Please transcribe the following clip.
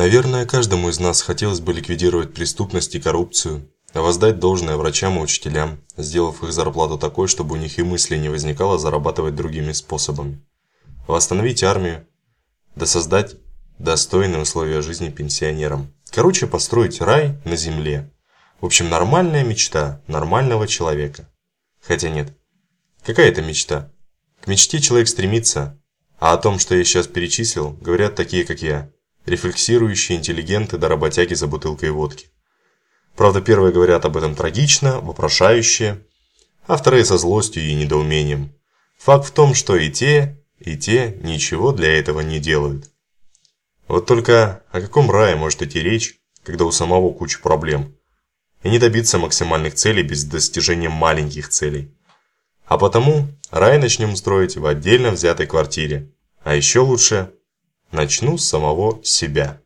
Наверное, каждому из нас хотелось бы ликвидировать преступность и коррупцию, воздать должное врачам и учителям, сделав их зарплату такой, чтобы у них и мысли не возникало зарабатывать другими способами. Восстановить армию, да создать достойные условия жизни пенсионерам. Короче, построить рай на земле. В общем, нормальная мечта нормального человека. Хотя нет. Какая это мечта? К мечте человек стремится, а о том, что я сейчас перечислил, говорят такие, как я. Рефлексирующие интеллигенты да работяги за бутылкой водки. Правда, первые говорят об этом трагично, вопрошающе, а вторые со злостью и недоумением. Факт в том, что и те, и те ничего для этого не делают. Вот только о каком рае может идти речь, когда у самого куча проблем? И не добиться максимальных целей без достижения маленьких целей. А потому рай начнем строить в отдельно взятой квартире. А еще лучше, начну с самого себя.